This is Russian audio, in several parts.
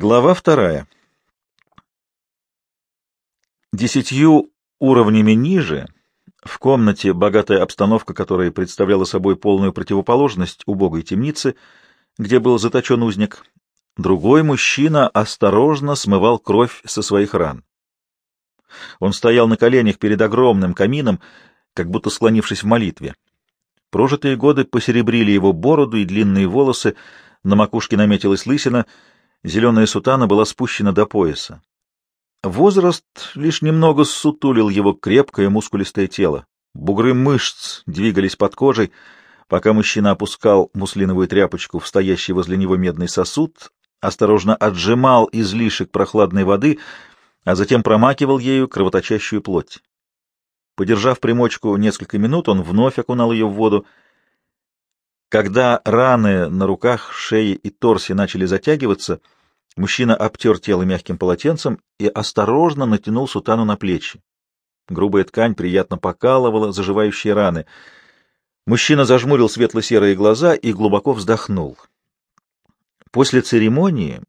Глава вторая. Десятью уровнями ниже, в комнате, богатая обстановка которой представляла собой полную противоположность убогой темницы, где был заточен узник, другой мужчина осторожно смывал кровь со своих ран. Он стоял на коленях перед огромным камином, как будто склонившись в молитве. Прожитые годы посеребрили его бороду и длинные волосы, на макушке наметилась лысина — Зеленая сутана была спущена до пояса. Возраст лишь немного ссутулил его крепкое мускулистое тело. Бугры мышц двигались под кожей, пока мужчина опускал муслиновую тряпочку в стоящий возле него медный сосуд, осторожно отжимал излишек прохладной воды, а затем промакивал ею кровоточащую плоть. Подержав примочку несколько минут, он вновь окунал ее в воду, когда раны на руках, шее и торсе начали затягиваться, мужчина обтер тело мягким полотенцем и осторожно натянул сутану на плечи. Грубая ткань приятно покалывала заживающие раны. Мужчина зажмурил светло-серые глаза и глубоко вздохнул. После церемонии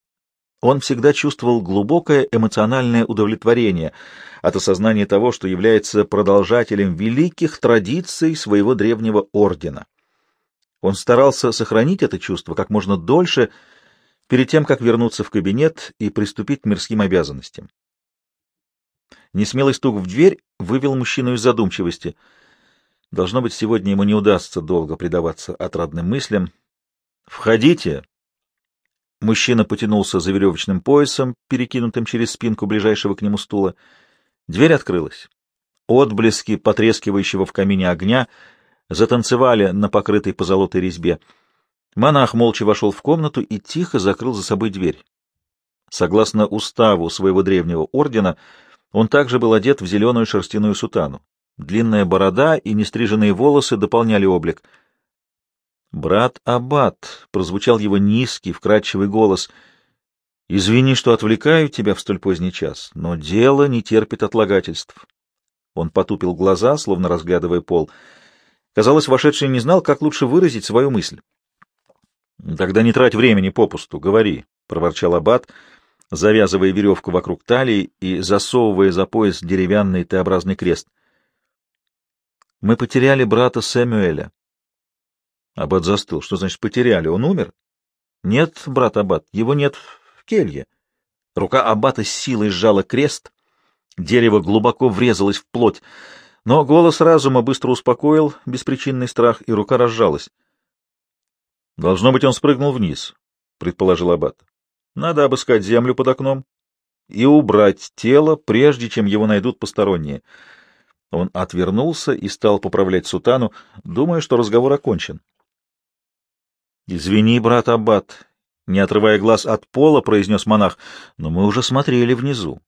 он всегда чувствовал глубокое эмоциональное удовлетворение от осознания того, что является продолжателем великих традиций своего древнего ордена. Он старался сохранить это чувство как можно дольше, перед тем, как вернуться в кабинет и приступить к мирским обязанностям. Несмелый стук в дверь вывел мужчину из задумчивости. Должно быть, сегодня ему не удастся долго предаваться отрадным мыслям. «Входите!» Мужчина потянулся за веревочным поясом, перекинутым через спинку ближайшего к нему стула. Дверь открылась. Отблески потрескивающего в камине огня — затанцевали на покрытой позолотой резьбе. Монах молча вошел в комнату и тихо закрыл за собой дверь. Согласно уставу своего древнего ордена, он также был одет в зеленую шерстяную сутану. Длинная борода и нестриженные волосы дополняли облик. «Брат Аббат», — прозвучал его низкий, вкрадчивый голос, — «извини, что отвлекаю тебя в столь поздний час, но дело не терпит отлагательств». Он потупил глаза, словно разглядывая пол — Казалось, вошедший не знал, как лучше выразить свою мысль. — Тогда не трать времени попусту, говори, — проворчал Аббат, завязывая веревку вокруг талии и засовывая за пояс деревянный Т-образный крест. — Мы потеряли брата Сэмюэля. Аббат застыл. — Что значит потеряли? Он умер? — Нет, брат Аббат, его нет в келье. Рука Аббата с силой сжала крест, дерево глубоко врезалось в плоть. Но голос разума быстро успокоил беспричинный страх, и рука разжалась. «Должно быть, он спрыгнул вниз», — предположил Аббат. «Надо обыскать землю под окном и убрать тело, прежде чем его найдут посторонние». Он отвернулся и стал поправлять сутану, думая, что разговор окончен. «Извини, брат Аббат», — не отрывая глаз от пола, произнес монах, — «но мы уже смотрели внизу.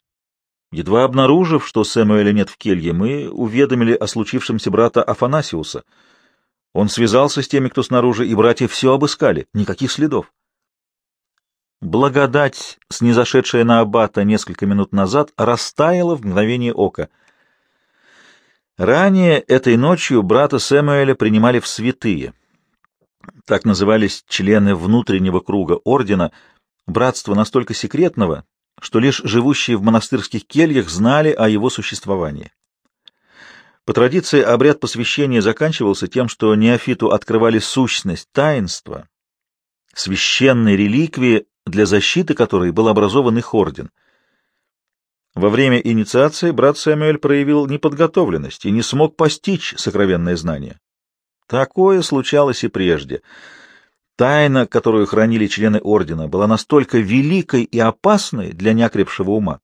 Едва обнаружив, что Сэмуэля нет в келье, мы уведомили о случившемся брата Афанасиуса. Он связался с теми, кто снаружи, и братья все обыскали. Никаких следов. Благодать, снизошедшая на аббата несколько минут назад, растаяла в мгновение ока. Ранее этой ночью брата Сэмуэля принимали в святые. Так назывались члены внутреннего круга ордена, братства настолько секретного, что лишь живущие в монастырских кельях знали о его существовании. По традиции обряд посвящения заканчивался тем, что неофиту открывали сущность таинства, священной реликвии, для защиты которой был образован их орден. Во время инициации брат Сэмюэль проявил неподготовленность и не смог постичь сокровенное знание. Такое случалось и прежде — Тайна, которую хранили члены ордена, была настолько великой и опасной для неокрепшего ума,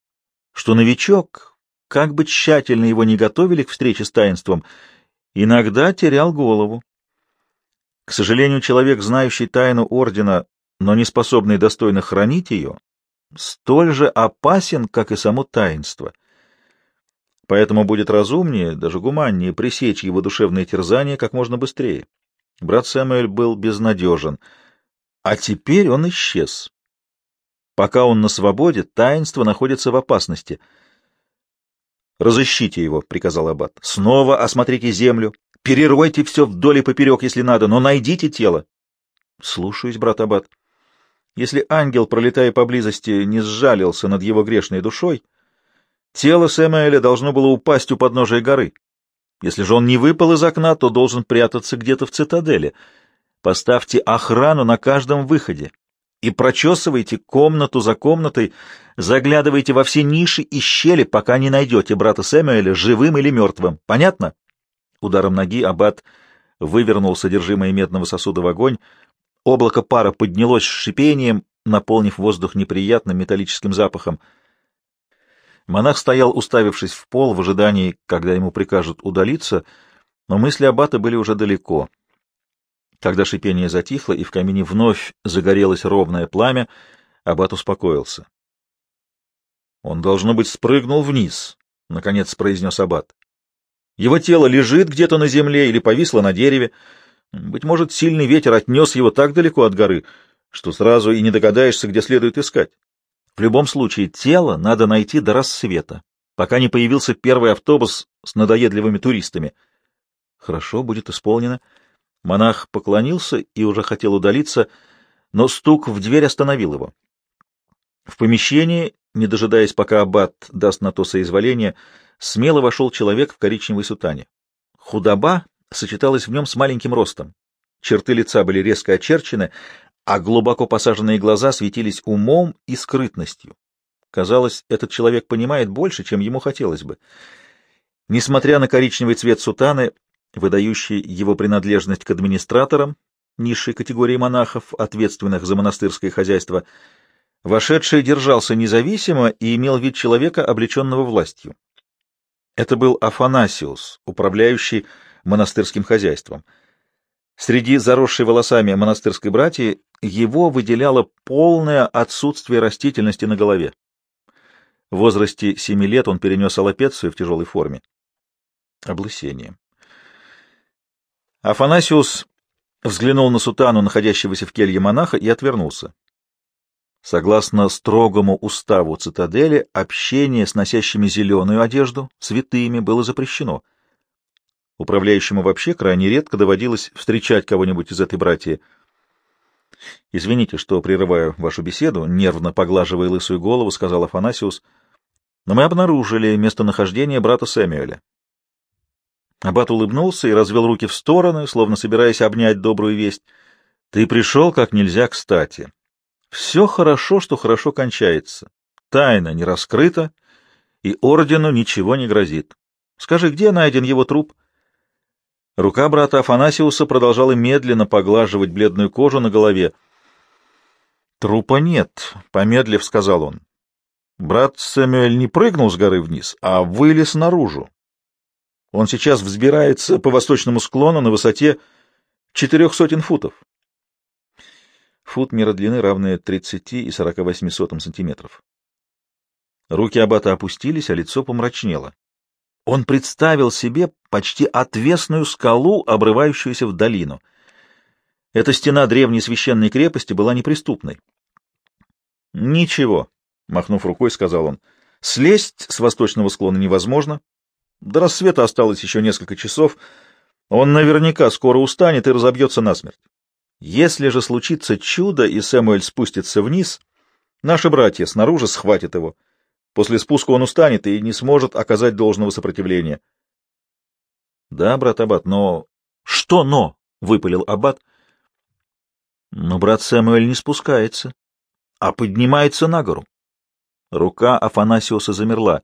что новичок, как бы тщательно его не готовили к встрече с таинством, иногда терял голову. К сожалению, человек, знающий тайну ордена, но не способный достойно хранить ее, столь же опасен, как и само таинство. Поэтому будет разумнее, даже гуманнее, пресечь его душевные терзания как можно быстрее. Брат Сэмюэль был безнадежен, а теперь он исчез. Пока он на свободе, таинство находится в опасности. «Разыщите его», — приказал Аббат. «Снова осмотрите землю, переройте все вдоль и поперек, если надо, но найдите тело». «Слушаюсь, брат Аббат». Если ангел, пролетая поблизости, не сжалился над его грешной душой, тело Сэмуэля должно было упасть у подножия горы. Если же он не выпал из окна, то должен прятаться где-то в цитадели. Поставьте охрану на каждом выходе и прочесывайте комнату за комнатой, заглядывайте во все ниши и щели, пока не найдете брата Сэмюэля живым или мертвым. Понятно? Ударом ноги аббат вывернул содержимое медного сосуда в огонь, Облако пара поднялось с шипением, наполнив воздух неприятным металлическим запахом. Монах стоял, уставившись в пол, в ожидании, когда ему прикажут удалиться, но мысли аббата были уже далеко. Когда шипение затихло и в камине вновь загорелось ровное пламя, аббат успокоился. «Он, должно быть, спрыгнул вниз», — наконец произнес аббат. «Его тело лежит где-то на земле или повисло на дереве. Быть может, сильный ветер отнес его так далеко от горы, что сразу и не догадаешься, где следует искать. В любом случае, тело надо найти до рассвета, пока не появился первый автобус с надоедливыми туристами. Хорошо, будет исполнено. Монах поклонился и уже хотел удалиться, но стук в дверь остановил его. В помещении, не дожидаясь, пока аббат даст на то соизволение, смело вошел человек в коричневой сутане. Худоба сочеталась в нем с маленьким ростом. Черты лица были резко очерчены, а глубоко посаженные глаза светились умом и скрытностью. Казалось, этот человек понимает больше, чем ему хотелось бы. Несмотря на коричневый цвет сутаны, выдающий его принадлежность к администраторам, низшей категории монахов, ответственных за монастырское хозяйство, вошедший держался независимо и имел вид человека, облеченного властью. Это был Афанасиус, управляющий монастырским хозяйством. Среди заросшей волосами монастырской братьи его выделяло полное отсутствие растительности на голове. В возрасте семи лет он перенес аллопецию в тяжелой форме. Облысение. Афанасиус взглянул на сутану, находящегося в келье монаха, и отвернулся. Согласно строгому уставу цитадели, общение с носящими зеленую одежду, святыми, было запрещено — Управляющему вообще крайне редко доводилось встречать кого-нибудь из этой братьи. «Извините, что прерываю вашу беседу», — нервно поглаживая лысую голову, сказал Афанасиус, «но мы обнаружили местонахождение брата Сэмюэля». Аббат улыбнулся и развел руки в стороны, словно собираясь обнять добрую весть. «Ты пришел как нельзя кстати. Все хорошо, что хорошо кончается. Тайна не раскрыта, и ордену ничего не грозит. Скажи, где найден его труп?» Рука брата Афанасиуса продолжала медленно поглаживать бледную кожу на голове. «Трупа нет», — помедлив сказал он. Брат Сэмюэль не прыгнул с горы вниз, а вылез наружу. Он сейчас взбирается по восточному склону на высоте четырех сотен футов. Фут мера длины равная 30 и 48 сотым сантиметров. Руки аббата опустились, а лицо помрачнело. Он представил себе почти отвесную скалу, обрывающуюся в долину. Эта стена древней священной крепости была неприступной. «Ничего», — махнув рукой, сказал он, — «слезть с восточного склона невозможно. До рассвета осталось еще несколько часов. Он наверняка скоро устанет и разобьется насмерть. Если же случится чудо, и Сэмуэль спустится вниз, наши братья снаружи схватят его». После спуска он устанет и не сможет оказать должного сопротивления. — Да, брат Аббат, но... — Что но? — выпалил Аббат. — Но брат Сэмуэль не спускается, а поднимается на гору. Рука Афанасиуса замерла.